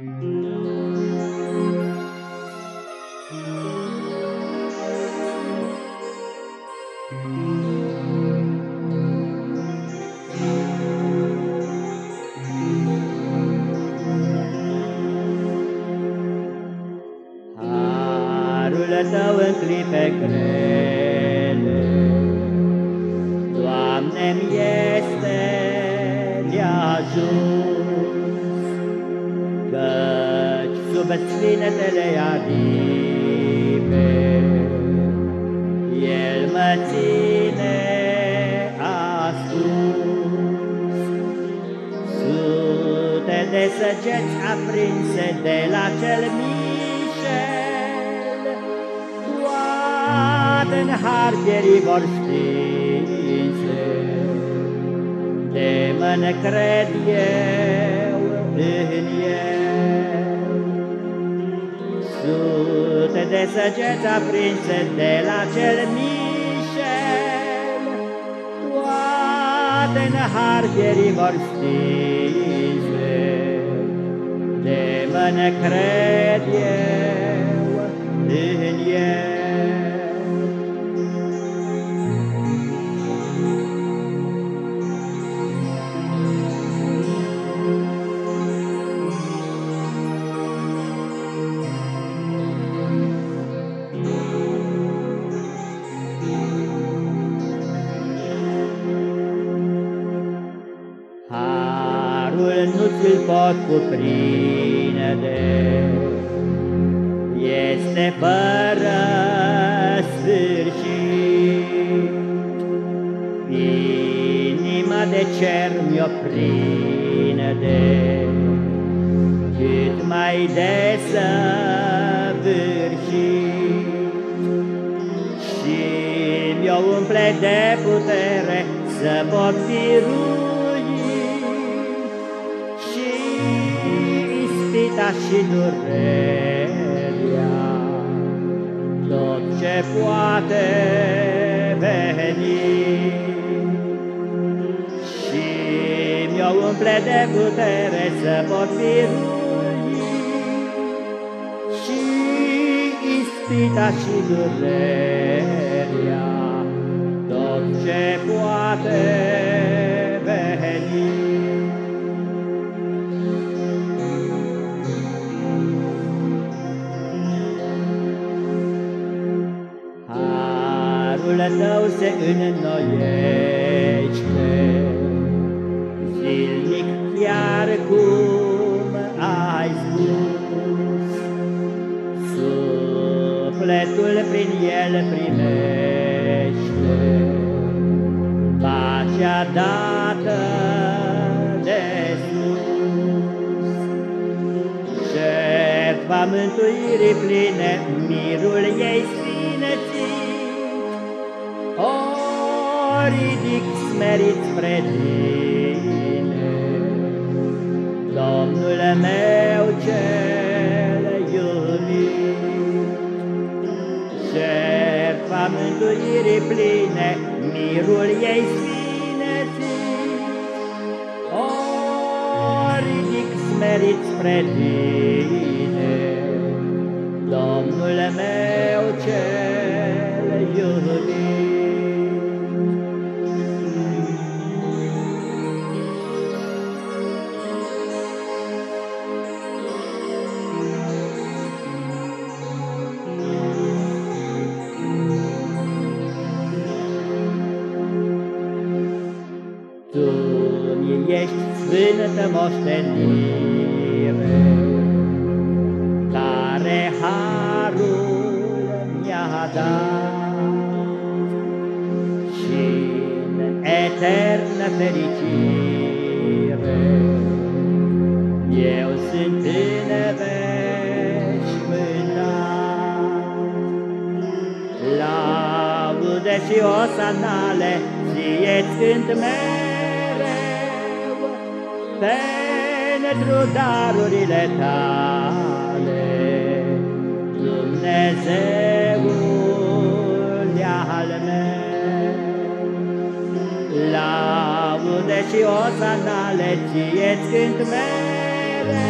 Harul ține ascuns. Sute de săgeți aprinse de la cel mișel, Toate-n har pierii vor stinse, De mână cred eu în el. Sute de săgeți aprinse de la cel mișel, Toate-n har pierii vor stinse, De mână cred eu Harul nu ți-l pot cuprinde, Este fără sfârșit. Inima de cer mi-o prinde, Cât mai desăvârșit, Și mi-o umple de putere să pot birui și ispita și durerea, tot ce poate veni. Și mi-o umple de putere să pot birui și ispita și durerea, tot ce poate veni. Harul Tău se înnoiește, Zilnic chiar cum ai spus, Sufletul prin el primește Pacea dată de sus. Jertfa mântuirii pline, mirul ei sfinățit, ridic smerit spre tine, Domnul meu cel iubit. Jertfa mântuirii pline, mirul ei sfinățit, O ridic smerit spre tine, Domnul meu cel iubit. Ești sfântă moștenire, care harul mi-a dat și în eternă fericire. Eu sunt în veșmântat, laude și osanale ție-ți cânt mereu, pentru darurile tale, Dumnezeul al meu. Laude și osanale ție-ți cânt mereu,